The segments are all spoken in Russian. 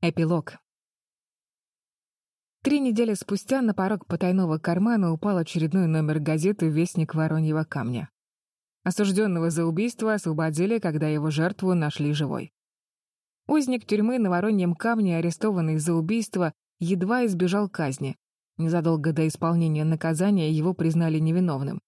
Эпилог. Три недели спустя на порог потайного кармана упал очередной номер газеты «Вестник Вороньего камня». Осужденного за убийство освободили, когда его жертву нашли живой. Узник тюрьмы на Вороньем камне, арестованный за убийство, едва избежал казни. Незадолго до исполнения наказания его признали невиновным.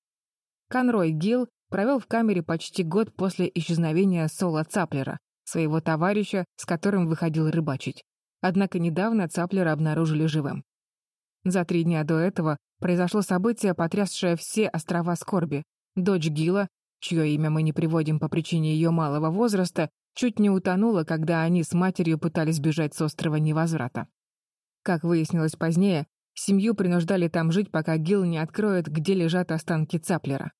Конрой Гилл провел в камере почти год после исчезновения Сола Цаплера, своего товарища, с которым выходил рыбачить. Однако недавно Цаплера обнаружили живым. За три дня до этого произошло событие, потрясшее все острова скорби. Дочь Гила, чье имя мы не приводим по причине ее малого возраста, чуть не утонула, когда они с матерью пытались бежать с острова невозврата. Как выяснилось позднее, семью принуждали там жить, пока Гил не откроет, где лежат останки Цаплера.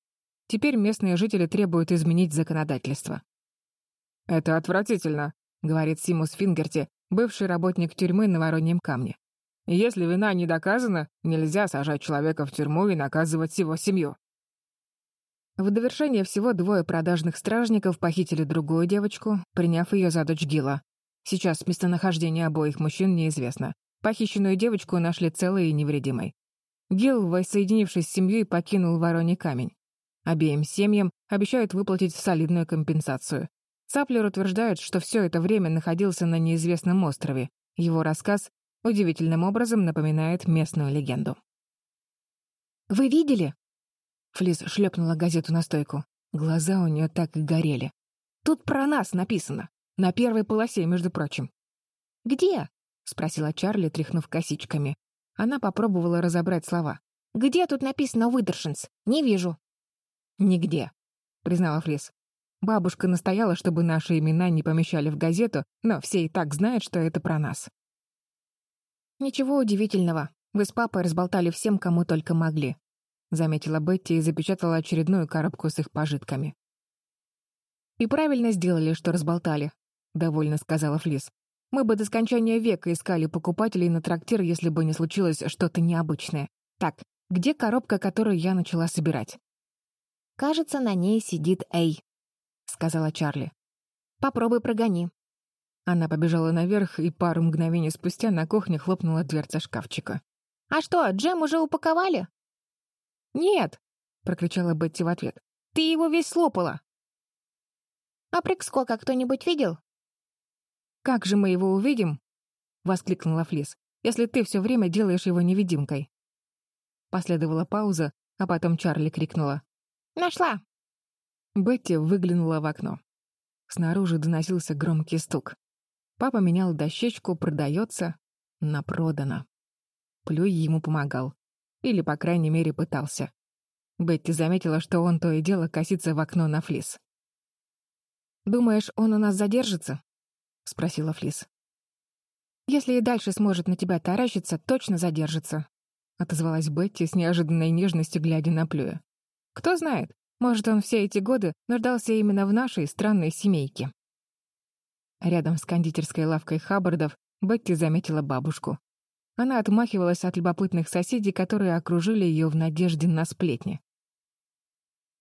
Теперь местные жители требуют изменить законодательство. «Это отвратительно», — говорит Симус Фингерти, бывший работник тюрьмы на Вороньем камне. «Если вина не доказана, нельзя сажать человека в тюрьму и наказывать его семью». В довершение всего двое продажных стражников похитили другую девочку, приняв ее за дочь Гила. Сейчас местонахождение обоих мужчин неизвестно. Похищенную девочку нашли целой и невредимой. Гил, воссоединившись с семьей, покинул Вороний камень. Обеим семьям обещают выплатить солидную компенсацию. Цаплер утверждает, что все это время находился на неизвестном острове. Его рассказ удивительным образом напоминает местную легенду. «Вы видели?» Флис шлепнула газету на стойку. Глаза у нее так и горели. «Тут про нас написано. На первой полосе, между прочим». «Где?» — спросила Чарли, тряхнув косичками. Она попробовала разобрать слова. «Где тут написано «Выдершинс»? Не вижу». «Нигде», — признала Флис. Бабушка настояла, чтобы наши имена не помещали в газету, но все и так знают, что это про нас. «Ничего удивительного. Вы с папой разболтали всем, кому только могли», — заметила Бетти и запечатала очередную коробку с их пожитками. «И правильно сделали, что разболтали», — довольно сказала Флис. «Мы бы до скончания века искали покупателей на трактир, если бы не случилось что-то необычное. Так, где коробка, которую я начала собирать?» «Кажется, на ней сидит Эй», сказала Чарли. «Попробуй прогони». Она побежала наверх, и пару мгновений спустя на кухне хлопнула дверца шкафчика. «А что, джем уже упаковали?» «Нет!» — прокричала Бетти в ответ. «Ты его весь слопала!» «А Прикскока кто-нибудь видел?» «Как же мы его увидим?» — воскликнула Флис. «Если ты все время делаешь его невидимкой». Последовала пауза, а потом Чарли крикнула. «Нашла!» Бетти выглянула в окно. Снаружи доносился громкий стук. Папа менял дощечку «Продается» на «Продано». Плюй ему помогал. Или, по крайней мере, пытался. Бетти заметила, что он то и дело косится в окно на Флис. «Думаешь, он у нас задержится?» — спросила Флис. «Если и дальше сможет на тебя таращиться, точно задержится», — отозвалась Бетти с неожиданной нежностью, глядя на Плюя. «Кто знает, может, он все эти годы нуждался именно в нашей странной семейке. Рядом с кондитерской лавкой Хаббардов Бетти заметила бабушку. Она отмахивалась от любопытных соседей, которые окружили ее в надежде на сплетни.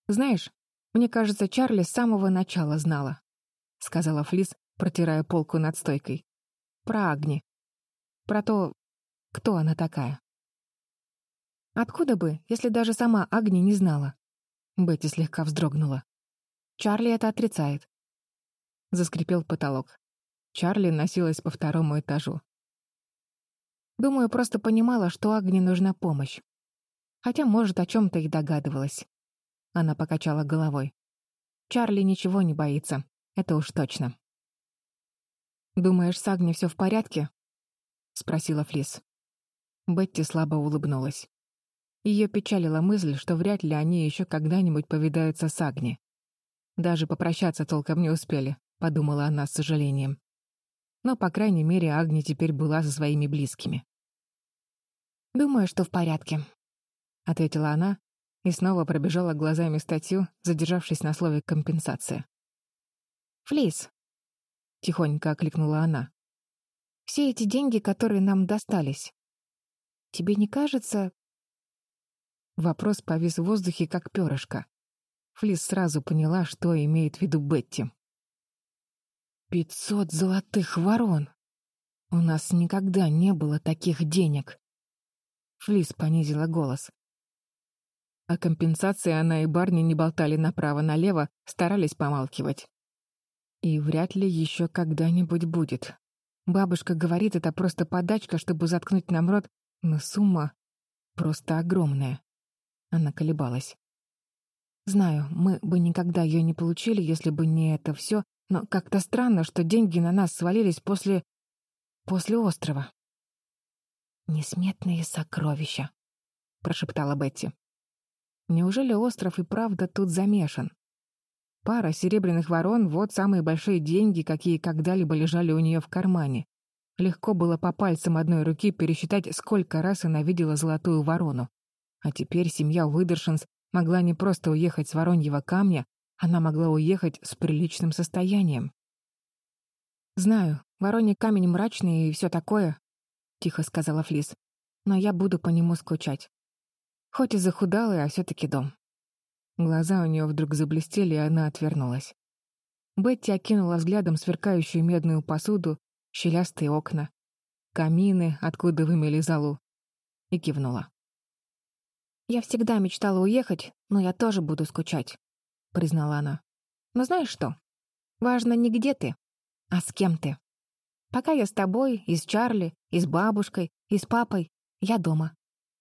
«Знаешь, мне кажется, Чарли с самого начала знала», — сказала Флис, протирая полку над стойкой. «Про Агни. Про то, кто она такая». Откуда бы, если даже сама Агни не знала? Бетти слегка вздрогнула. Чарли это отрицает. Заскрипел потолок. Чарли носилась по второму этажу. Думаю, просто понимала, что Агне нужна помощь. Хотя, может, о чем-то и догадывалась. Она покачала головой. Чарли ничего не боится, это уж точно. «Думаешь, с Агни все в порядке?» — спросила Флис. Бетти слабо улыбнулась. Ее печалила мысль, что вряд ли они еще когда-нибудь повидаются с Агни. Даже попрощаться толком не успели, подумала она с сожалением. Но, по крайней мере, Агни теперь была со своими близкими. «Думаю, что в порядке», — ответила она и снова пробежала глазами статью, задержавшись на слове «компенсация». «Флис», — тихонько окликнула она, — «все эти деньги, которые нам достались, тебе не кажется, Вопрос повис в воздухе, как перышко. Флис сразу поняла, что имеет в виду Бетти. «Пятьсот золотых ворон!» У нас никогда не было таких денег. Флис понизила голос. О компенсации она и Барни не болтали направо-налево, старались помалкивать. И вряд ли еще когда-нибудь будет. Бабушка говорит, это просто подачка, чтобы заткнуть нам рот, но сумма просто огромная. Она колебалась. Знаю, мы бы никогда ее не получили, если бы не это все, но как-то странно, что деньги на нас свалились после... после острова. «Несметные сокровища», — прошептала Бетти. Неужели остров и правда тут замешан? Пара серебряных ворон — вот самые большие деньги, какие когда-либо лежали у нее в кармане. Легко было по пальцам одной руки пересчитать, сколько раз она видела золотую ворону. А теперь семья Уидершинс могла не просто уехать с Вороньего камня, она могла уехать с приличным состоянием. «Знаю, Вороньий камень мрачный и все такое», — тихо сказала Флис. «Но я буду по нему скучать. Хоть и захудалый, а все таки дом». Глаза у нее вдруг заблестели, и она отвернулась. Бетти окинула взглядом сверкающую медную посуду, щелястые окна, камины, откуда вымели залу, и кивнула. «Я всегда мечтала уехать, но я тоже буду скучать», — признала она. «Но знаешь что? Важно не где ты, а с кем ты. Пока я с тобой, и с Чарли, и с бабушкой, и с папой, я дома.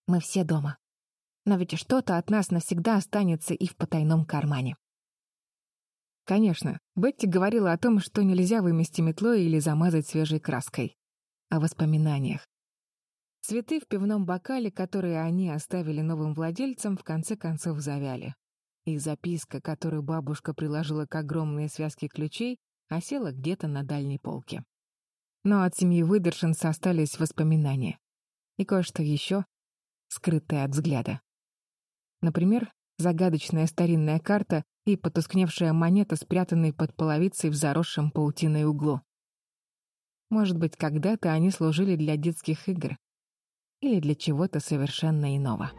Мы все дома» но ведь что-то от нас навсегда останется и в потайном кармане. Конечно, Бетти говорила о том, что нельзя вымести метлой или замазать свежей краской. О воспоминаниях. Цветы в пивном бокале, которые они оставили новым владельцам, в конце концов завяли. И записка, которую бабушка приложила к огромной связке ключей, осела где-то на дальней полке. Но от семьи Выдершинс остались воспоминания. И кое-что еще, скрытое от взгляда. Например, загадочная старинная карта и потускневшая монета, спрятанная под половицей в заросшем паутиной углу. Может быть, когда-то они служили для детских игр или для чего-то совершенно иного.